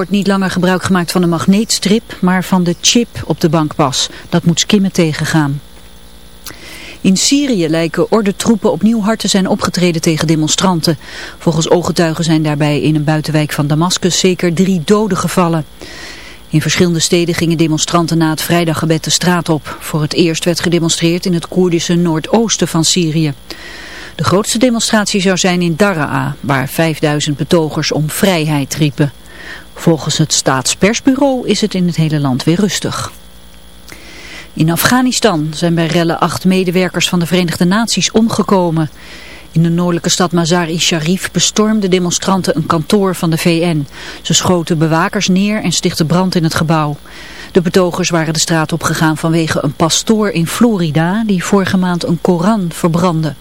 wordt niet langer gebruik gemaakt van de magneetstrip, maar van de chip op de bankpas. Dat moet skimmen tegengaan. In Syrië lijken ordentroepen opnieuw hard te zijn opgetreden tegen demonstranten. Volgens ooggetuigen zijn daarbij in een buitenwijk van Damascus zeker drie doden gevallen. In verschillende steden gingen demonstranten na het vrijdaggebed de straat op. Voor het eerst werd gedemonstreerd in het Koerdische noordoosten van Syrië. De grootste demonstratie zou zijn in Daraa, waar 5000 betogers om vrijheid riepen. Volgens het staatspersbureau is het in het hele land weer rustig. In Afghanistan zijn bij rellen acht medewerkers van de Verenigde Naties omgekomen. In de noordelijke stad Mazar-i-Sharif bestormden demonstranten een kantoor van de VN. Ze schoten bewakers neer en stichtten brand in het gebouw. De betogers waren de straat opgegaan vanwege een pastoor in Florida die vorige maand een Koran verbrandde.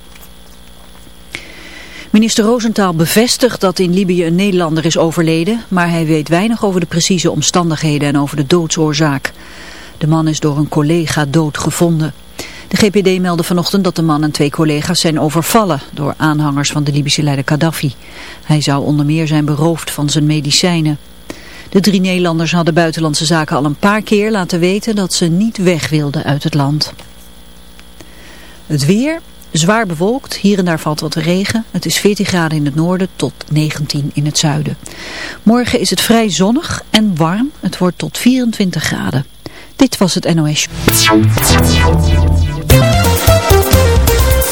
Minister Rosenthal bevestigt dat in Libië een Nederlander is overleden, maar hij weet weinig over de precieze omstandigheden en over de doodsoorzaak. De man is door een collega dood gevonden. De GPD meldde vanochtend dat de man en twee collega's zijn overvallen door aanhangers van de Libische leider Gaddafi. Hij zou onder meer zijn beroofd van zijn medicijnen. De drie Nederlanders hadden buitenlandse zaken al een paar keer laten weten dat ze niet weg wilden uit het land. Het weer, zwaar bewolkt, hier en daar valt wat regen. Het is 14 graden in het noorden tot 19 in het zuiden. Morgen is het vrij zonnig en warm. Het wordt tot 24 graden. Dit was het NOS.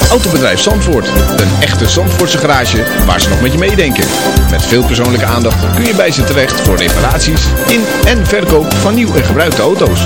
Autobedrijf Zandvoort. Een echte Zandvoortse garage waar ze nog met je meedenken. Met veel persoonlijke aandacht kun je bij ze terecht voor reparaties in en verkoop van nieuw en gebruikte auto's.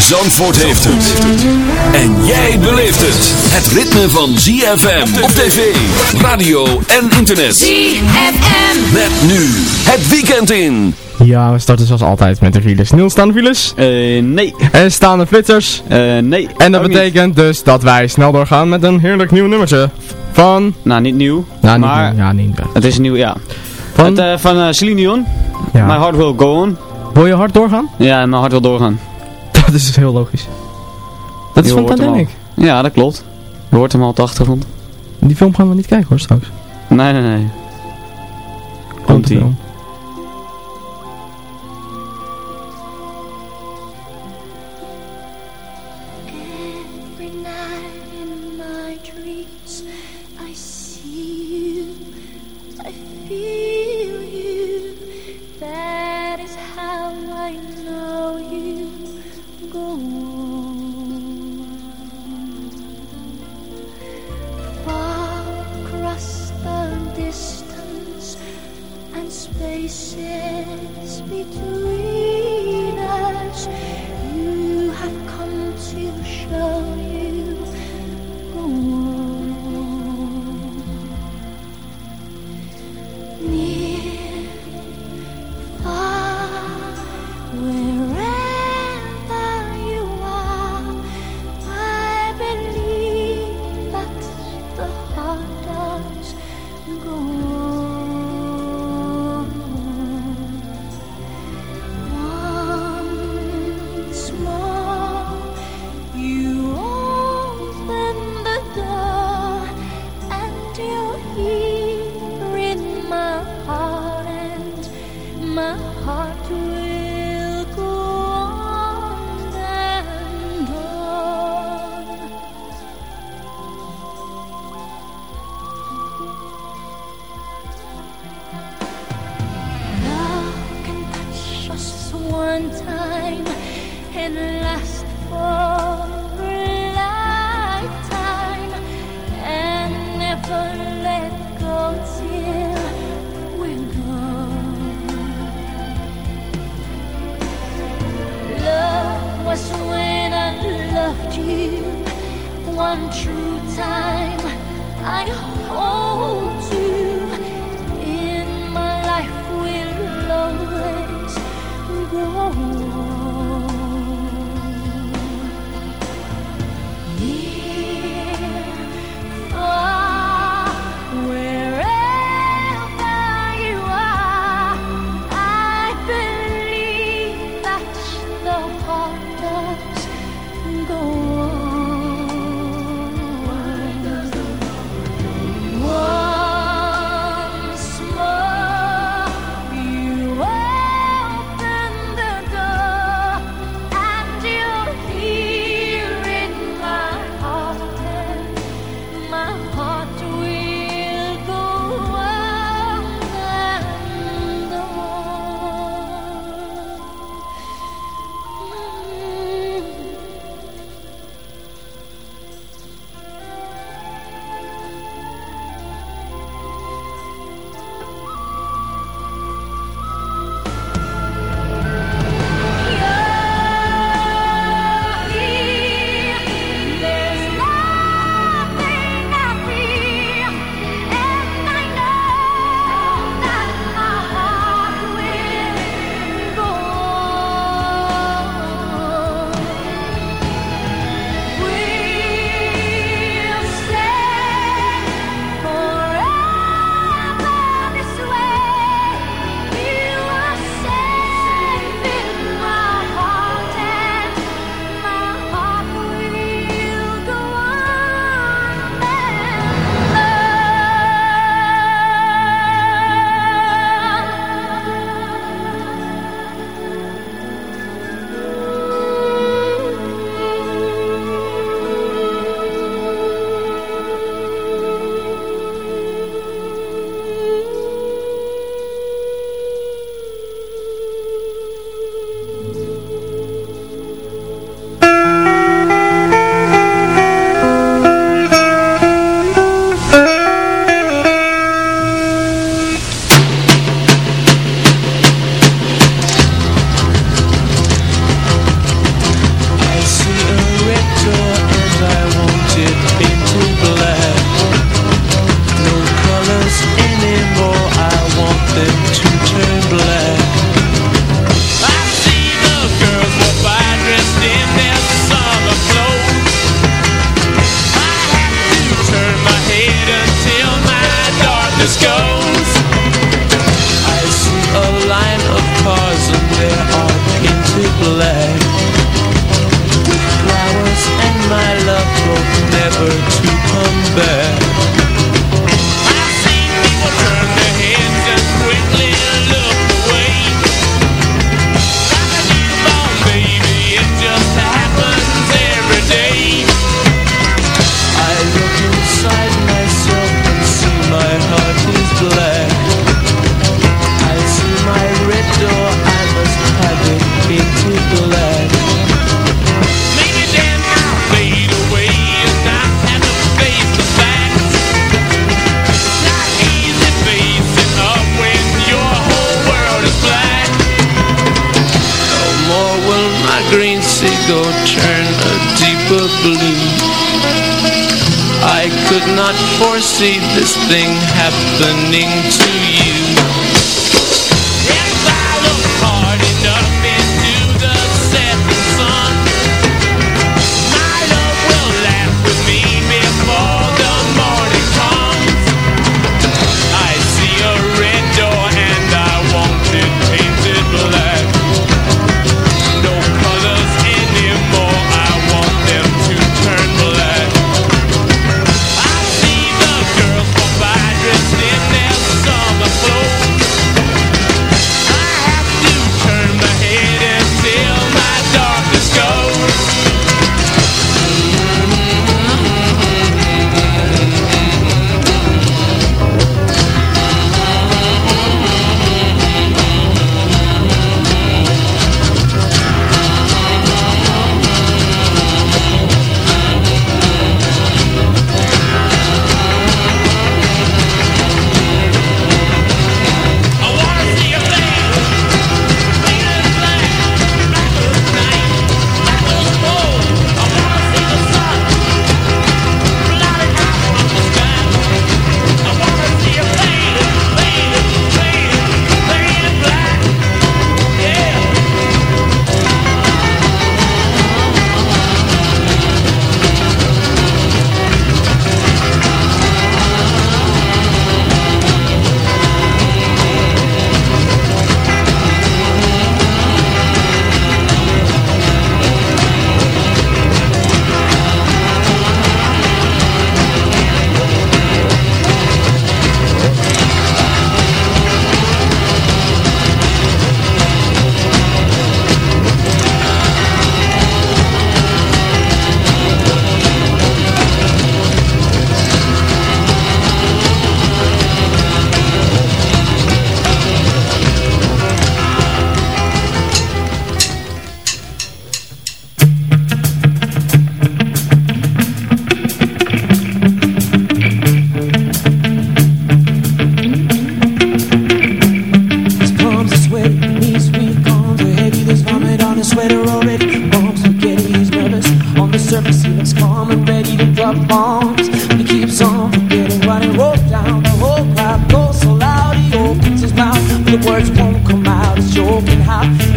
Zandvoort heeft het. En jij beleeft het. Het ritme van ZFM op tv, radio en internet. ZFM. Met nu het weekend in. Ja, we starten zoals altijd met de files. Niels, staan de files? Eh, nee. Er staan de flitsers. Eh, nee. En dat niet. betekent dus dat wij snel doorgaan met een heerlijk nieuw nummertje. Van... Nou, niet nieuw. Nou, niet maar nieuw. Ja, niet nieuw. het is nieuw, ja. Van... Het, eh, van Celine Dion. ja. My Heart Will Go On. Wil je hard doorgaan? Ja, mijn hart wil doorgaan. Dat is heel logisch. Dat is van al. Ja, dat klopt. Je hoort hem al op de achtergrond. Die film gaan we niet kijken hoor straks. Nee, nee, nee. Komt Komt-ie. And spaces between us, you have come to show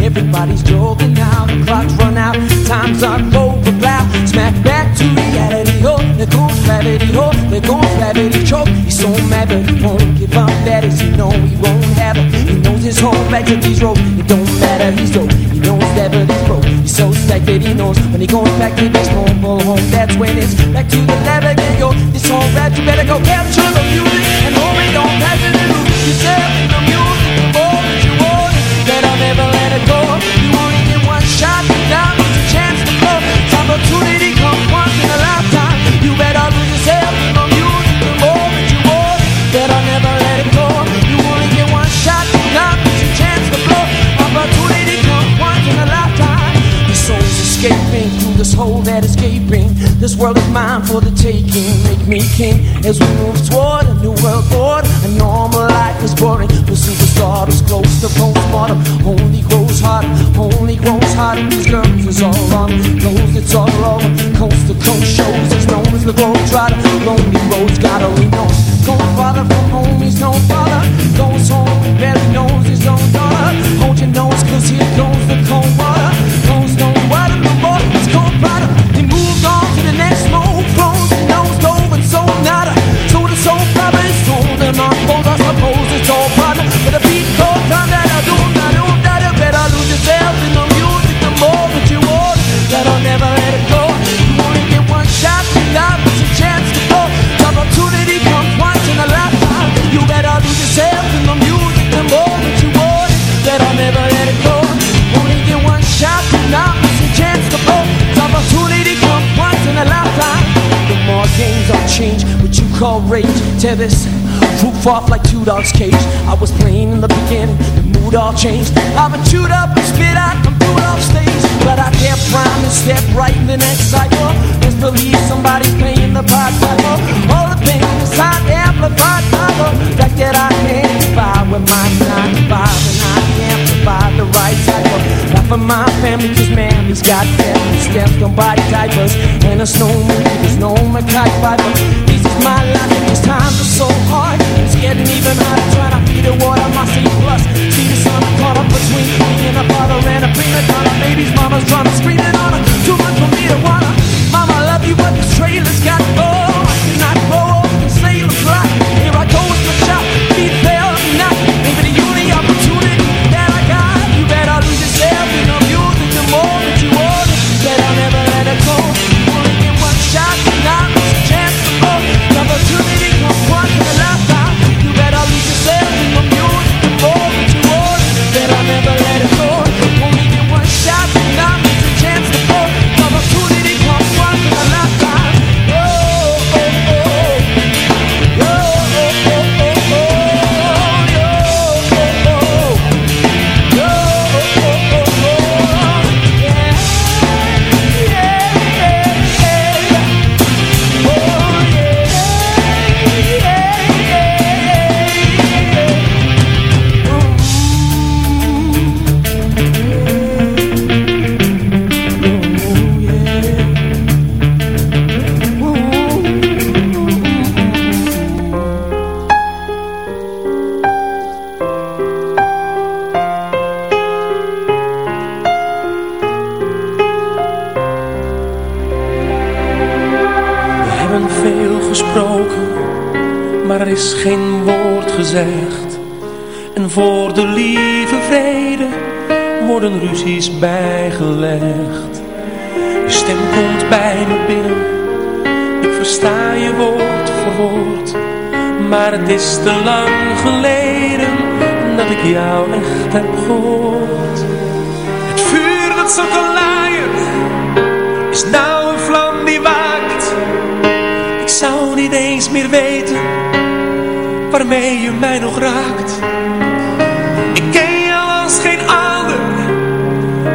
everybody's joking now. The clock's run out, time's up over cloud. Smack back to reality, oh, there goes gravity, oh, there goes gravity. Choke, he's so mad, but he won't give up. That is, he know he won't have it. He knows his home back to these. It don't matter, he's dope. That he knows when he goes back to this mobile home. That's when it's back to the lab again, yo. This whole rap, you better go capture the music and hold it, don't pass it and lose yourself gaping. This world is mine for the taking. Make me king as we move toward a new world order. A normal life is boring. The superstar is close to postmortem. Only grows harder, only grows harder. These girls is all on. Knows it's all over. Coast to coast shows. It's known as the road trotter. Lonely roads gotta lean on. Going farther from home, he's no father. Goes home, barely knows his own daughter. Hold your nose, cause here goes the cold water. Tear this roof off like two dogs' cage. I was playing in the beginning, the mood all changed. I've been chewed up and spit out, I'm through off stage. But I can't prime and step right in the next cycle. Just believe somebody's paying the pot cycle. All the is hot, amplified by the fact that I can't buy with my 95 and I provide the right type of my family, cause man, he's got family steps, don't body diapers. And no movie, there's no Mackay Piper. This is my life, and these times are so hard. It's getting even harder trying to feed the water, my C plus. See the sun caught up between me and a father and a prima donna. Baby's mama's drama screaming on her. Too much for me to wanna. Mama, I love you, but this trailer's got go. Het is te lang geleden dat ik jou echt heb gehoord. Het vuur dat te laaien, is nou een vlam die waakt. Ik zou niet eens meer weten waarmee je mij nog raakt. Ik ken jou als geen ander,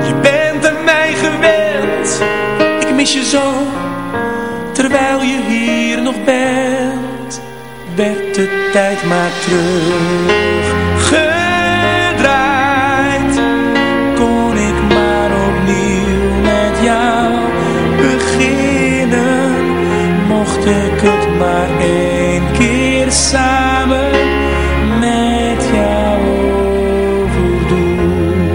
je bent aan mij gewend. Ik mis je zo, terwijl je hier nog bent. Tijd maar teruggedraaid. Kon ik maar opnieuw met jou beginnen. Mocht samen met jou overdoen.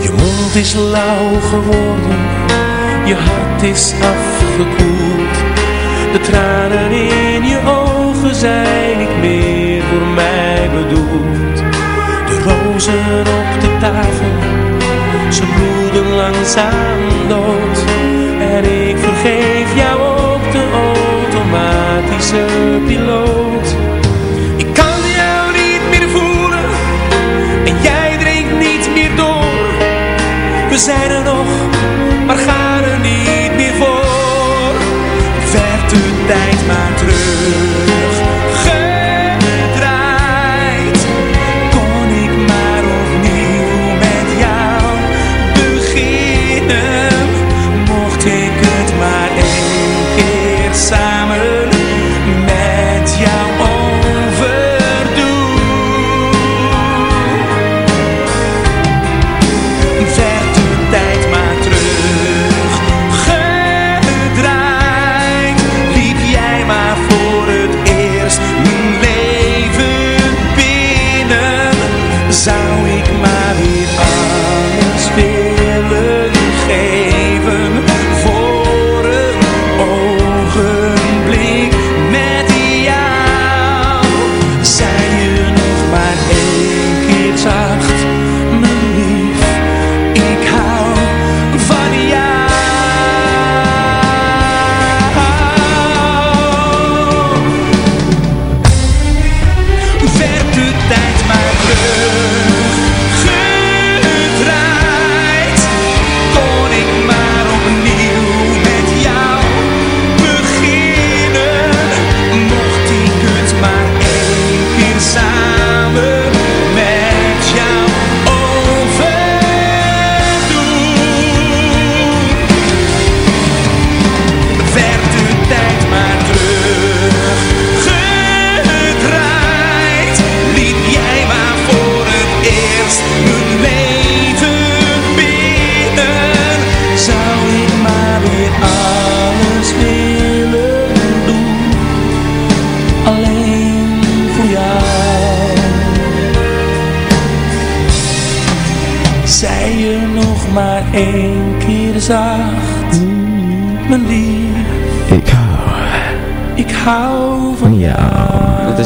Je mond is lauw geworden, je hart is De tranen in je ogen zijn niet meer voor mij bedoeld. De rozen op de tafel, ze bloeden langzaam dood.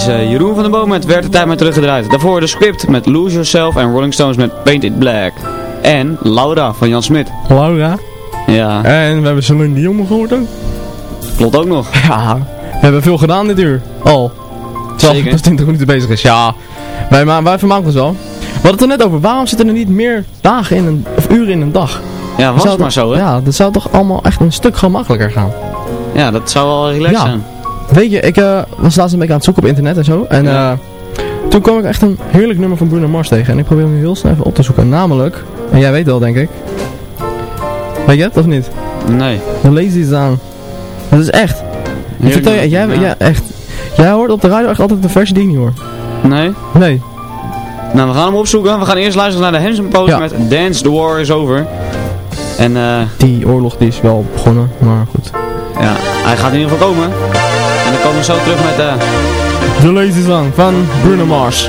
Is eh, Jeroen van den Boom met Werd de Tijd maar teruggedraaid. Daarvoor de script met Lose Yourself en Rolling Stones met Paint It Black. En Laura van Jan Smit. Laura. Ja, En we hebben Celine Dion gehoord ook. klopt ook nog. Ja, we hebben veel gedaan dit uur. Al. Terwijl Zeker. pas 20 minuten bezig is. Ja, wij, wij vermaken ons wel. We hadden het er net over. Waarom zitten er niet meer dagen in een, of uren in een dag? Ja, was maar dat- zo hè? Ja, Ja, dat zou toch allemaal echt een stuk gemakkelijker gaan. dat zou wel relaxed Ja. zijn. Weet je, ik eh, was laatst een beetje aan het zoeken op internet en zo. En eh, toen kwam ik echt een heerlijk nummer van Bruno Mars tegen. En ik probeer hem nu heel snel even op te zoeken. Namelijk, en jij weet wel denk ik. Weet je het of niet? Nee. The Lazy Zone. Dat is echt. Ik vertel je, jij, Ja. ja, echt. Jij hoort op de radio echt altijd de versie die ik niet hoor. Nee? Nee. Nou, we gaan hem opzoeken. We gaan eerst luisteren naar de Hanson Post Ja. met Dance the War is Over. En eh, Die oorlog die is wel begonnen, maar goed. ja, hij gaat in ieder geval komen. Dan komen we zo terug met... eh The Lazy Zone van Bruno Mars.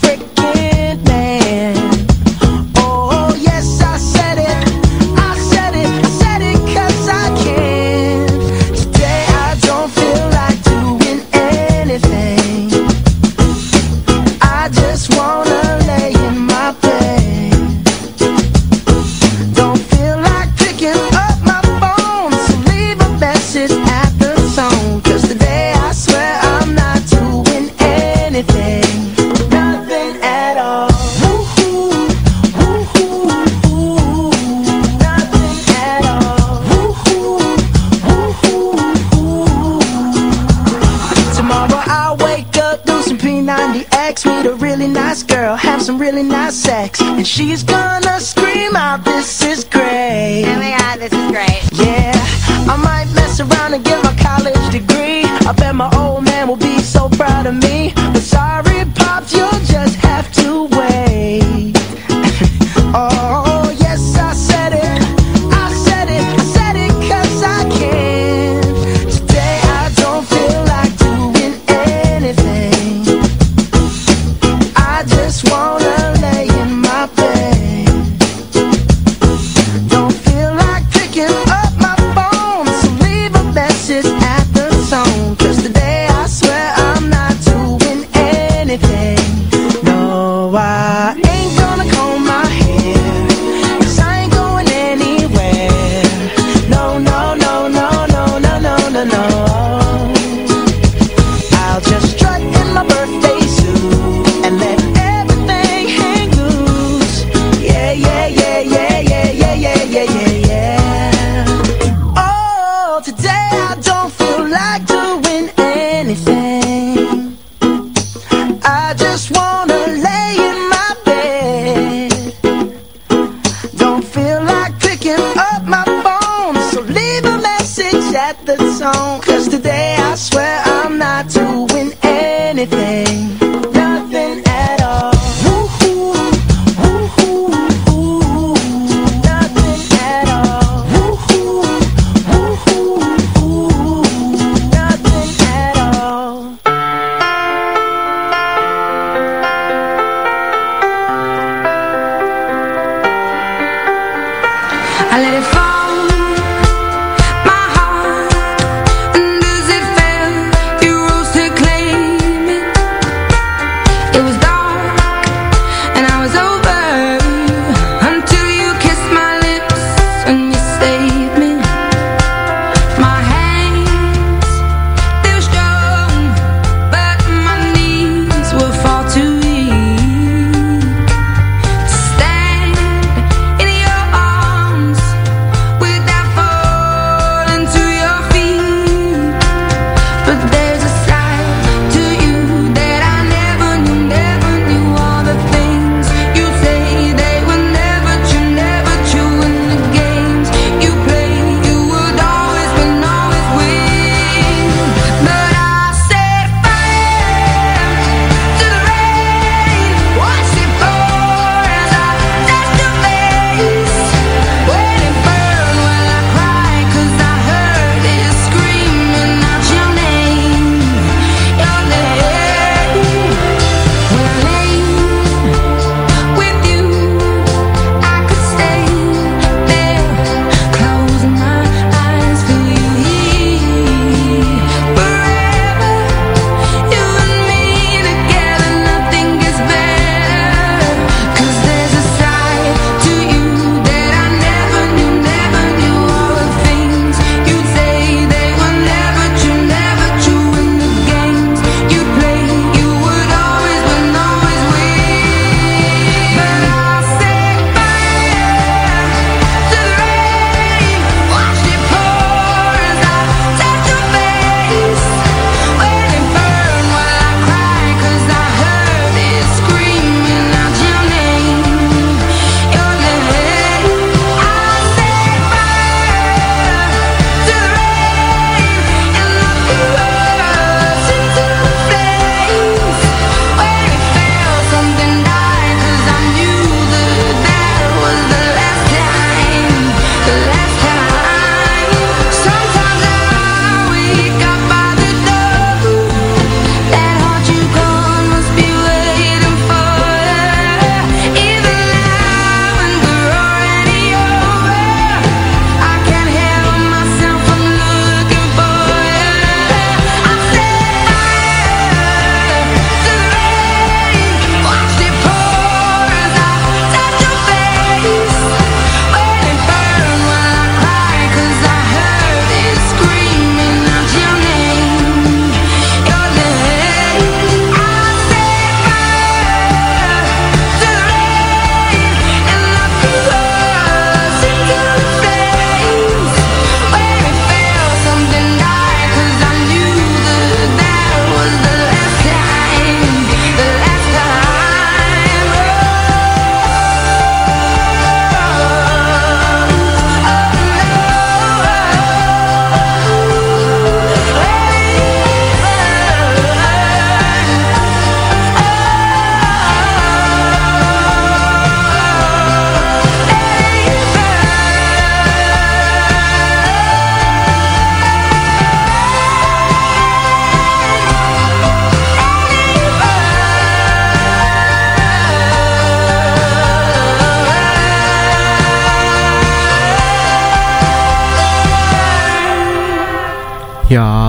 she's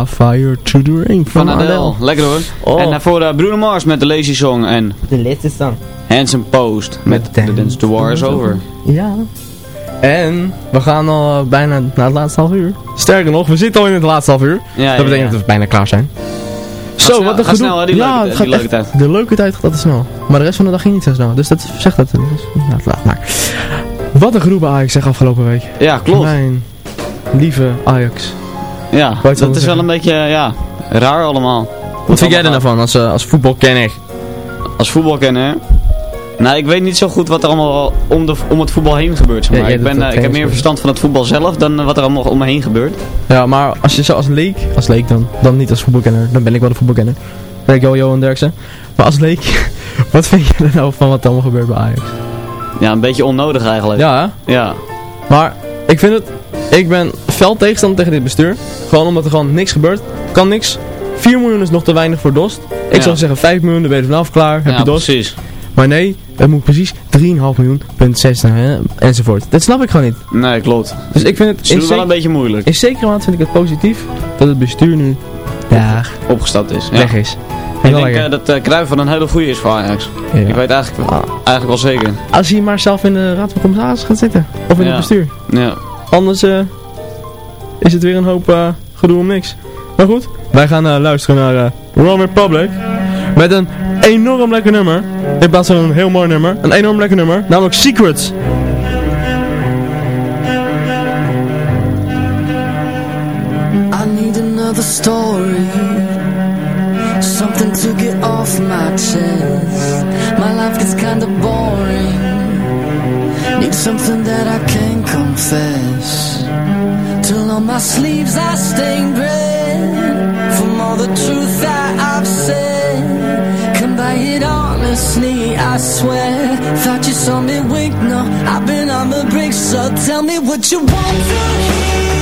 Fire to the Rain Van Adele. Lekker hoor. Oh. En daarvoor eh, Bruno Mars met de Lazy Song en De laatste song. Handsome Post met The Dance to War is Over. Ja. En we gaan al eh, bijna naar het laatste half uur. Sterker nog, we zitten al in het laatste half uur. Ja, ja, dat betekent ja. dat we bijna klaar zijn. Zo, snel- wat een gedoe. snel, hè, die ja, leuke- het gaat die leuke echt- tijd. De leuke tijd gaat altijd snel. Maar de rest van de dag ging niet zo snel. Dus dat zegt dat. Dus, ja, laat maar. Wat een bij Ajax zeg afgelopen week. Ja, klopt. Mijn lieve Ajax. Ja, dat is wel een beetje, ja, raar allemaal. Wat vind jij er nou van als, eh, als voetbalkenner? Als voetbalkenner? Nou, ik weet niet zo goed wat er allemaal om, de, om het voetbal heen gebeurt. Zeg maar. ik, ben, eh, ik heb meer verstand van het voetbal zelf dan eh, wat er allemaal om me heen gebeurt. Ja, maar als je zo als leek, als leek dan, dan niet als voetbalkenner, dan ben ik wel de voetbalkenner. Ben ik wel Johan Derksen. Maar als leek, wat vind je er nou van wat er allemaal gebeurt bij Ajax? Ja, een beetje onnodig eigenlijk. Ja, hè? Ja. Maar ik vind het, ik ben fel tegenstander tegen dit bestuur. Gewoon omdat er gewoon niks gebeurt. Kan niks. 4 miljoen is nog te weinig voor Dost. Ik Ja. zou zeggen 5 miljoen, dan ben je vanaf klaar. Heb ja, je Dost. precies. Maar nee, het moet precies 3,5 miljoen, punt 6 hè, enzovoort. Dat snap ik gewoon niet. Nee, klopt. Dus ik vind het Ze in, doen wel een beetje moeilijk. in zekere mate vind ik het positief dat het bestuur nu daar Opgestapt is. Ja. weg is. Ik denk eh, dat uh, Cruijff van een hele goede is voor Ajax. Ja. Ik weet eigenlijk, eigenlijk wel zeker. Als hij maar zelf in de raad van commissarissen gaat zitten. Of in Ja. het bestuur. Ja. Anders eh, is het weer een hoop eh, gedoe om niks. Maar goed, wij gaan eh, luisteren naar uh, One Republic. Met een enorm lekker nummer. In plaats van een heel mooi nummer. Een enorm lekker nummer. Namelijk Secrets. I need another story Something to get off my chest My life gets kinda boring Need something that I can confess. Till on my sleeves I stain red. From all the truth that I've said. Come by it honestly, I swear. Thought you saw me wink, no I've been on the brink. So tell me what you want to hear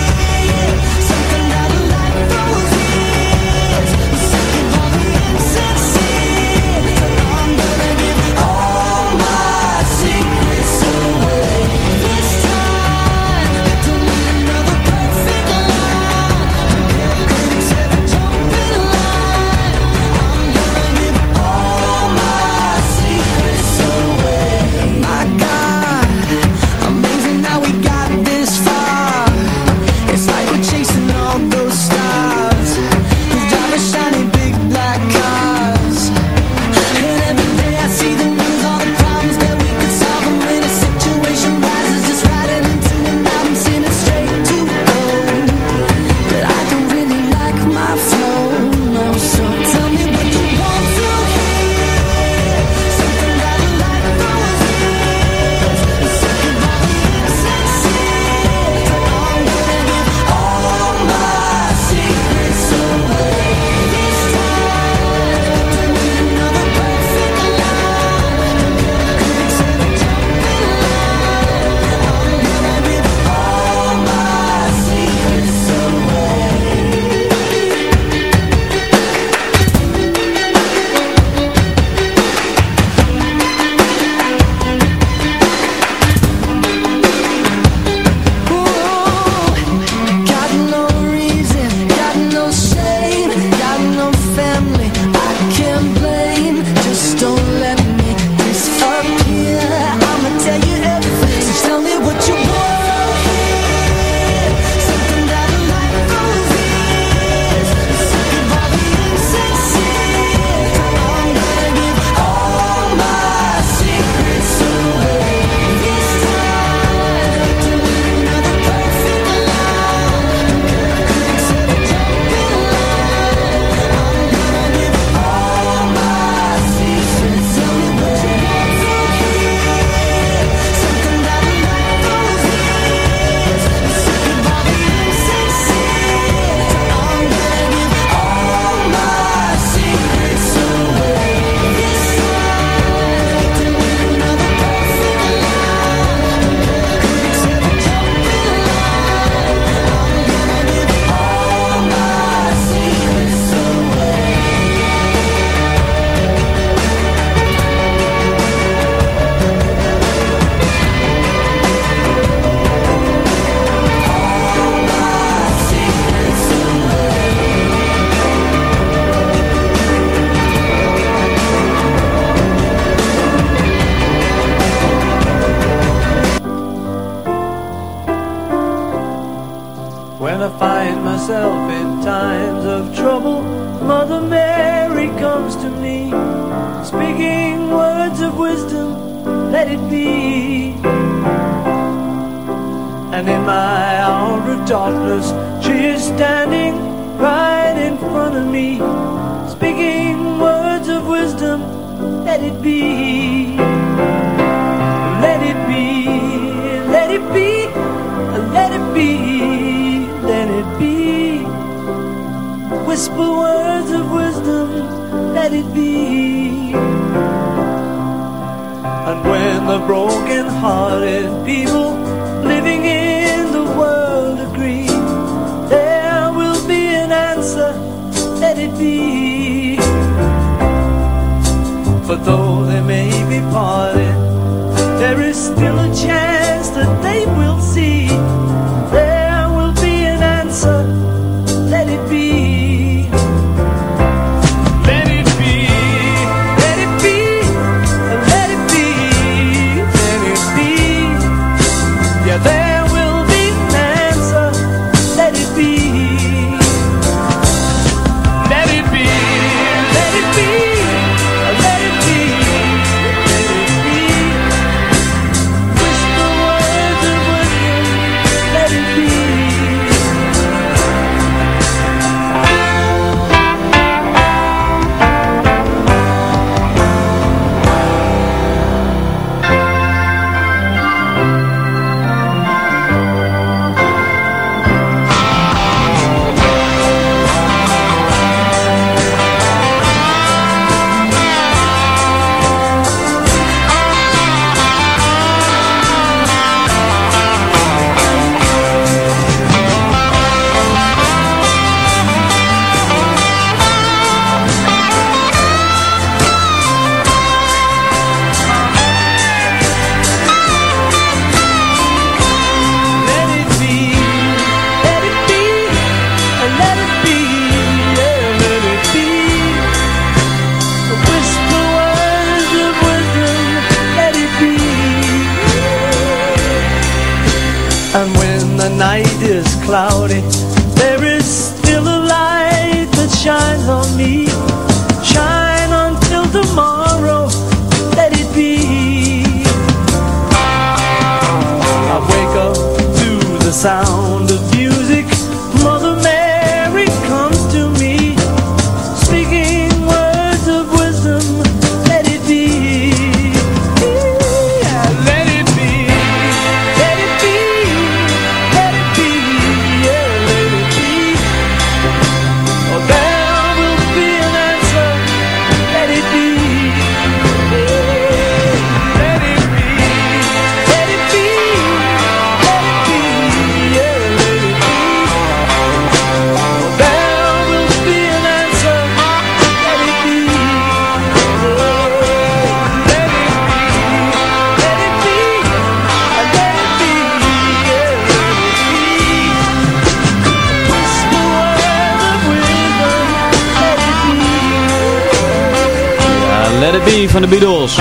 Be van de Beatles.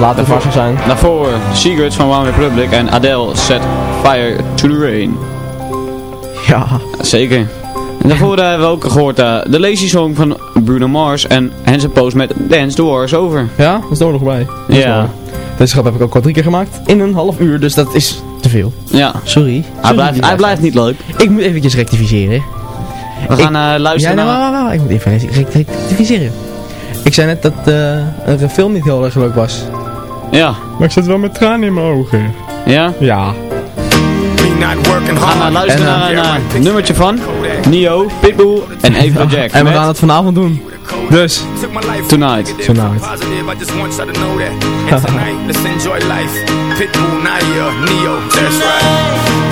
Laat het vast zijn. Daarvoor Secrets van One Republic en Adele Set Fire to the Rain. Ja. Zeker. En daarvoor hebben we ook gehoord eh, de Lazy Song van Bruno Mars en Hansen Post met Dance the War is Over. Ja, dat is er ook nog bij. Dat Ja. mooi. Deze grap heb ik ook al drie keer gemaakt. In een half uur, dus dat is te veel. Ja, Sorry. hij blijft, hij blijft niet leuk. Ik moet eventjes rectificeren. We gaan eh, luisteren ja, nou, naar... wacht, wacht, wacht. Ik moet even rec- rectificeren. Ik zei net dat eh een film niet heel erg leuk was. Ja. Maar ik zit wel met tranen in mijn ogen. Ja? Ja. We gaan naar luisteren En, eh, naar een eh, nummertje van Neo, Pitbull en Ava Jack. En we gaan het vanavond doen. Dus. Tonight. Tonight. Let's enjoy life. Pitbull, Neo, that's right.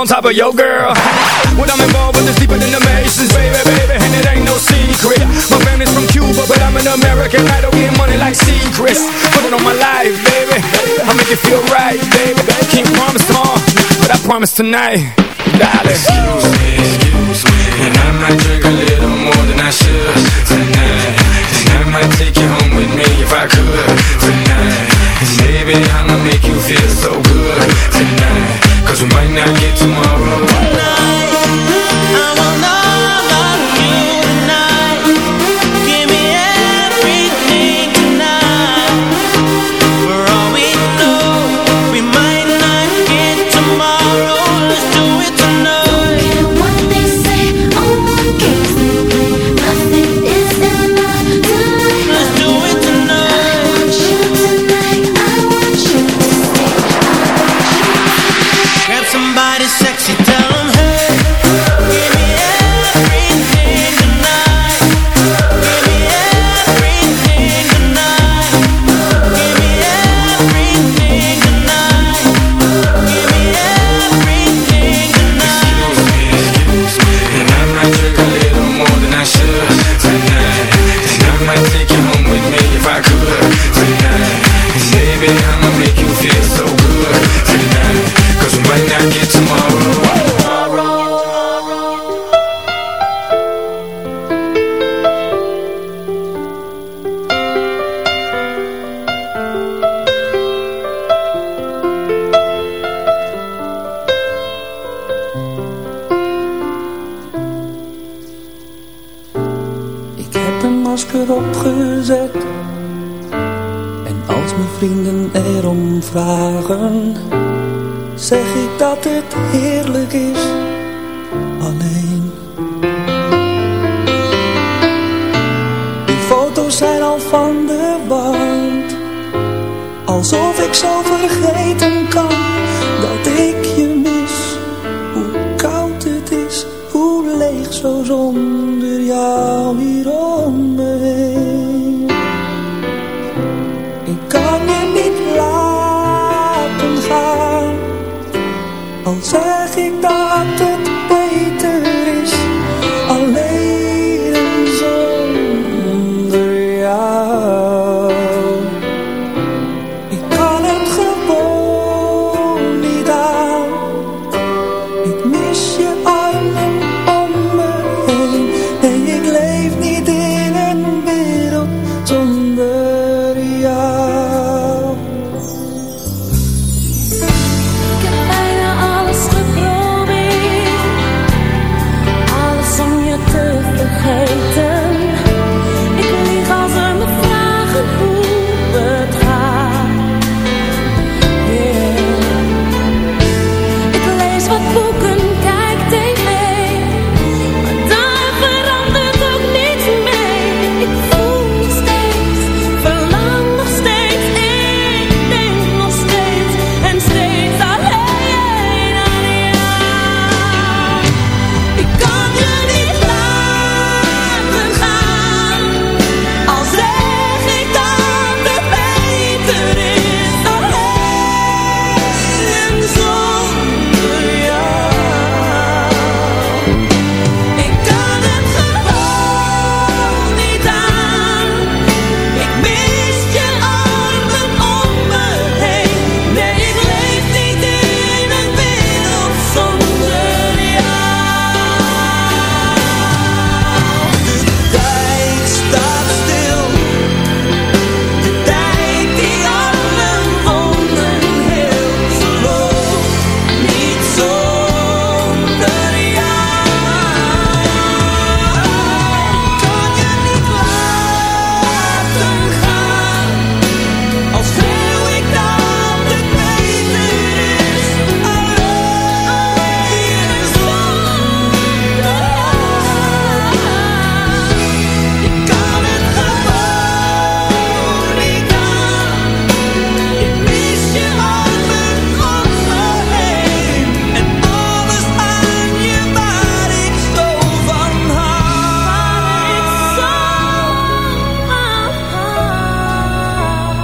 on top of your girl. What I'm involved with is deeper than the Masons, baby, baby, and it ain't no secret. My family's from Cuba, but I'm an American. I don't get money like secrets. Put it on my life, baby. I make it feel right, baby. Can't promise tomorrow, but I promise tonight, darling. Excuse me, excuse me, and I might drink a little more than I should Cause we might not get tomorrow.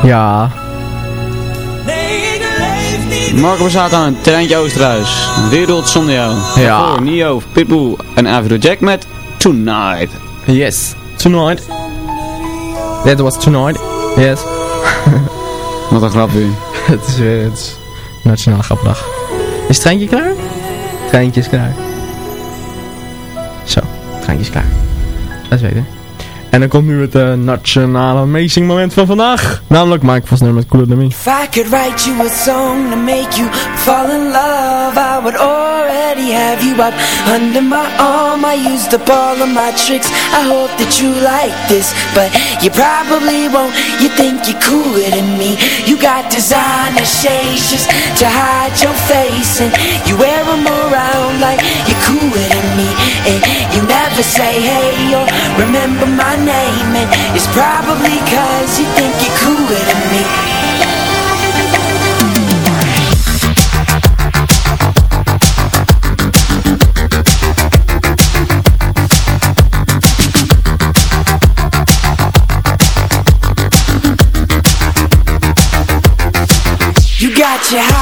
Ja. Marco Borsato aan Treintje Oosterhuis. Een wereld zonder jou. Ja. Voor Nio, Pitbull en Avido Jack met Tonight. Yes. Tonight. That was tonight. Yes. Wat een grapje. het is weer het is Nationale Grapdag. Is het treintje klaar? Het treintje is klaar. Zo, het treintje is klaar. Dat is weten. En dan komt nu het eh, nationale amazing moment van vandaag. Namelijk Mike Vosner met Cooler Than Me. If I could write you a song to make you fall in love, I would already have you up under my arm. I used up all of my tricks. I hope that you like this, but you probably won't. You think you're cooler than me. You got designer shades just to hide your face, and you wear them around like you're cooler than me. And never say hey or remember my name, and it's probably cause you think you're cooler than me. You got your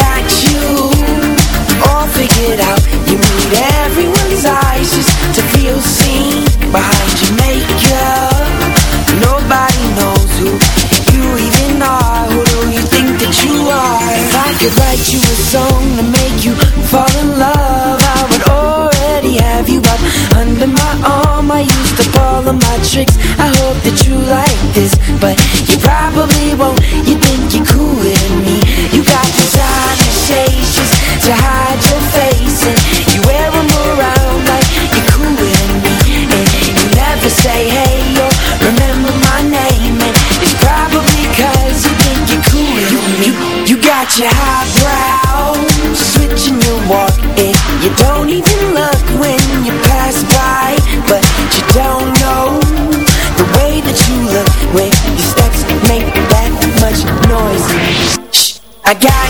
я got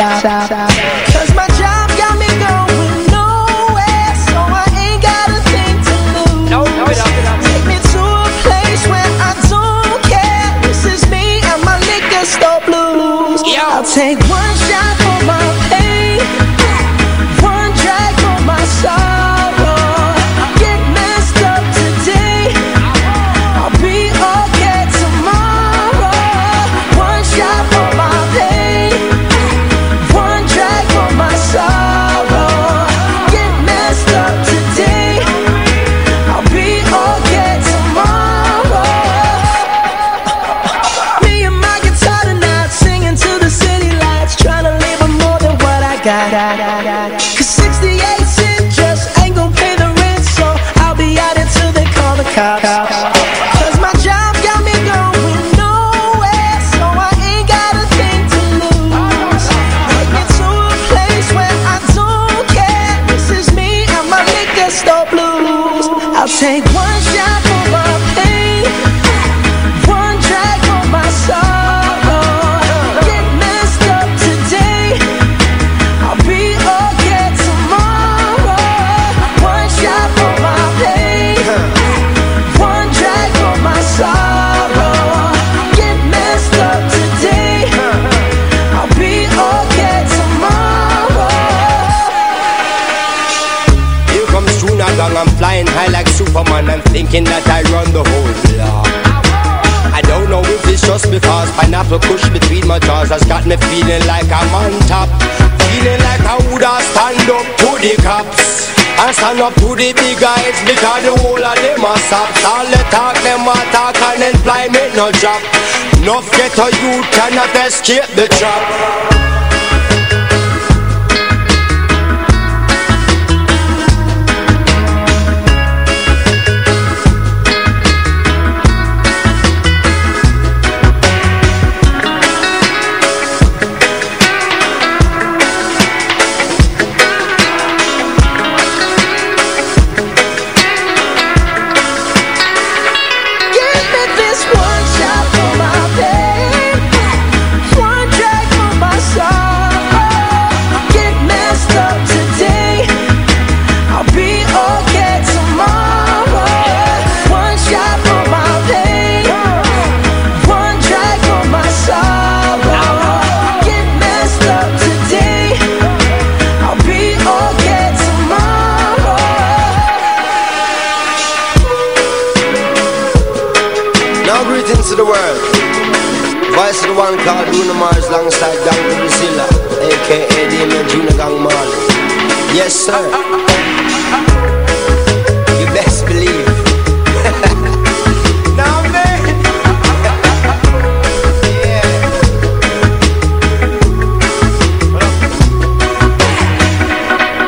up to the top. Cause my job got me going nowhere, so I ain't got a thing to lose. Take me to a place where I don't care. This is me and my liquor store blues. I'll take thinking that I run the whole block I don't know if it's just because Pineapple push between my jaws Has got me feeling like I'm on top. Feeling like I woulda stand up to the cops. And stand up to the big guys Because the whole of them are sops All the talk, them a talk And employment no job. Enough ghetto youth cannot escape the trap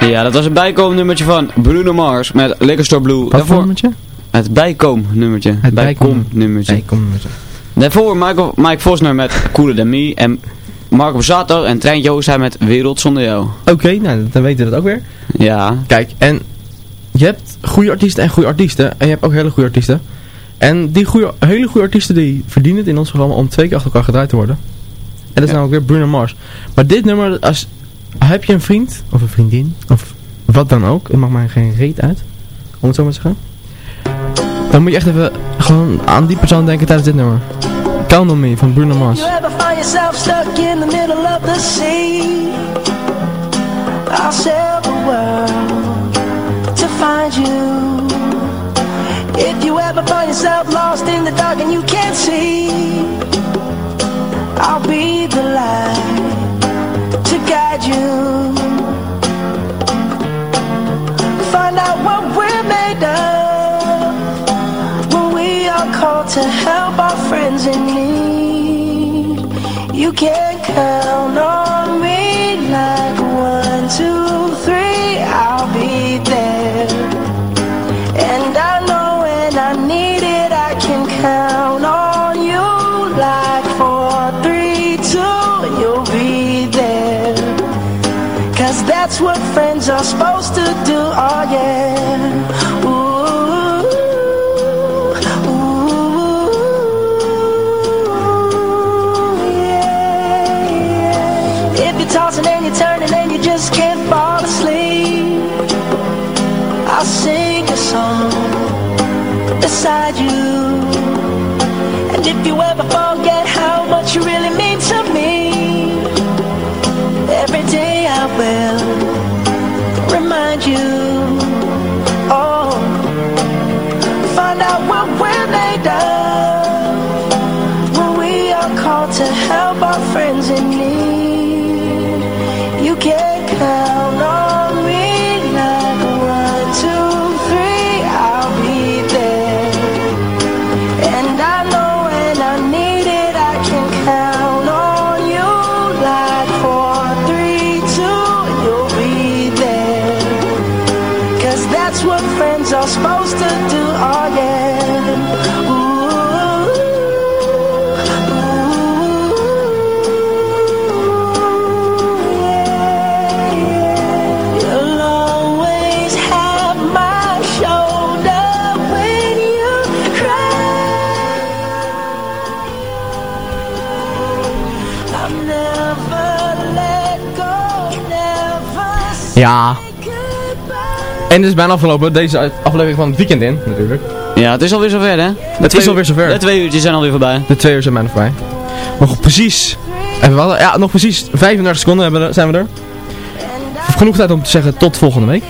Ja, dat was een bijkoomnummertje van Bruno Mars met Liquor Store Blue. Wat voor nummertje? Het bijkoomnummertje. Het bijkoomnummertje. Bijkomnummertje. Daarvoor Michael, Mike Vosner met Cooler Than Me en Marco Borsato en Treintje Oosterhuis met Wereld Zonder Jou. Oké, nou dan weten we dat ook weer. Ja. Kijk, en je hebt goede artiesten en goede artiesten. En je hebt ook hele goede artiesten. En die goede, hele goede artiesten die verdienen het in ons programma om twee keer achter elkaar gedraaid te worden. En dat is namelijk weer Bruno Mars. Maar dit nummer, als, heb je een vriend of een vriendin of wat dan ook. Het maakt mij geen reet uit. Om het zo maar te zeggen. Dan moet je echt even gewoon aan die persoon denken tijdens dit nummer. Count Me van Bruno Mars. You find yourself stuck in the middle of the sea? I'll the world to find you. If you ever find yourself lost You can count on in need. Ja. En het is bijna afgelopen, deze aflevering van het weekend in, natuurlijk. Ja, het is alweer zover, hè? De Het twee is alweer zover. De twee uurtjes zijn alweer voorbij. De twee uur zijn bijna voorbij. Nog precies, even wat, ja, nog precies 35 seconden zijn we er. Genoeg tijd om te zeggen tot volgende week.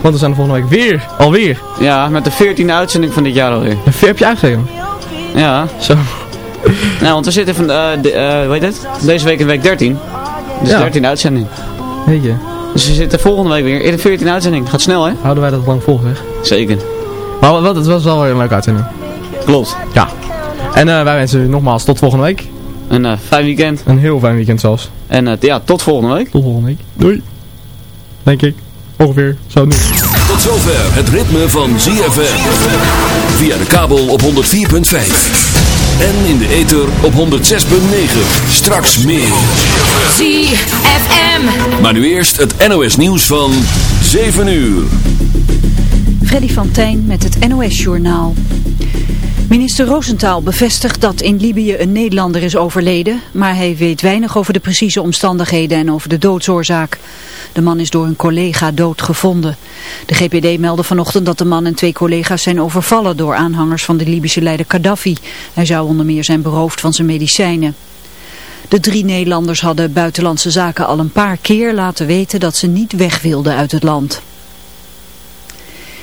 Want we zijn de volgende week weer, alweer. Ja, met de 14e uitzending van dit jaar alweer. Heb je uitgegeven? Ja. Zo. Nou, want we zitten van, eh, de, eh, hoe heet het? Deze week in week 13. Dus Ja. 13e uitzending. Weet je. Dus we zitten volgende week weer in de 14e uitzending. Gaat snel, hè? Houden wij dat lang vol, zeg. Zeker. Maar wat, het was wel weer een leuke uitzending. Klopt. Ja. En eh, wij wensen u nogmaals tot volgende week. Een eh, fijn weekend. Een heel fijn weekend zelfs. En eh, ja, tot volgende week. Tot volgende week. Doei. Denk ik. Ongeveer. Zo nu. Tot zover het ritme van ZFM. Via de kabel op 104.5. En in de ether op 106.9. Straks meer. ZFM. Maar nu eerst het NOS nieuws van 7 uur. Freddy van Tijn met het NOS-journaal. Minister Roosentaal bevestigt dat in Libië een Nederlander is overleden, maar hij weet weinig over de precieze omstandigheden en over de doodsoorzaak. De man is door een collega dood gevonden. De GPD meldde vanochtend dat de man en twee collega's zijn overvallen door aanhangers van de Libische leider Gaddafi. Hij zou onder meer zijn beroofd van zijn medicijnen. De drie Nederlanders hadden buitenlandse zaken al een paar keer laten weten dat ze niet weg wilden uit het land.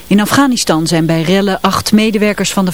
In Afghanistan zijn bij rellen acht medewerkers van de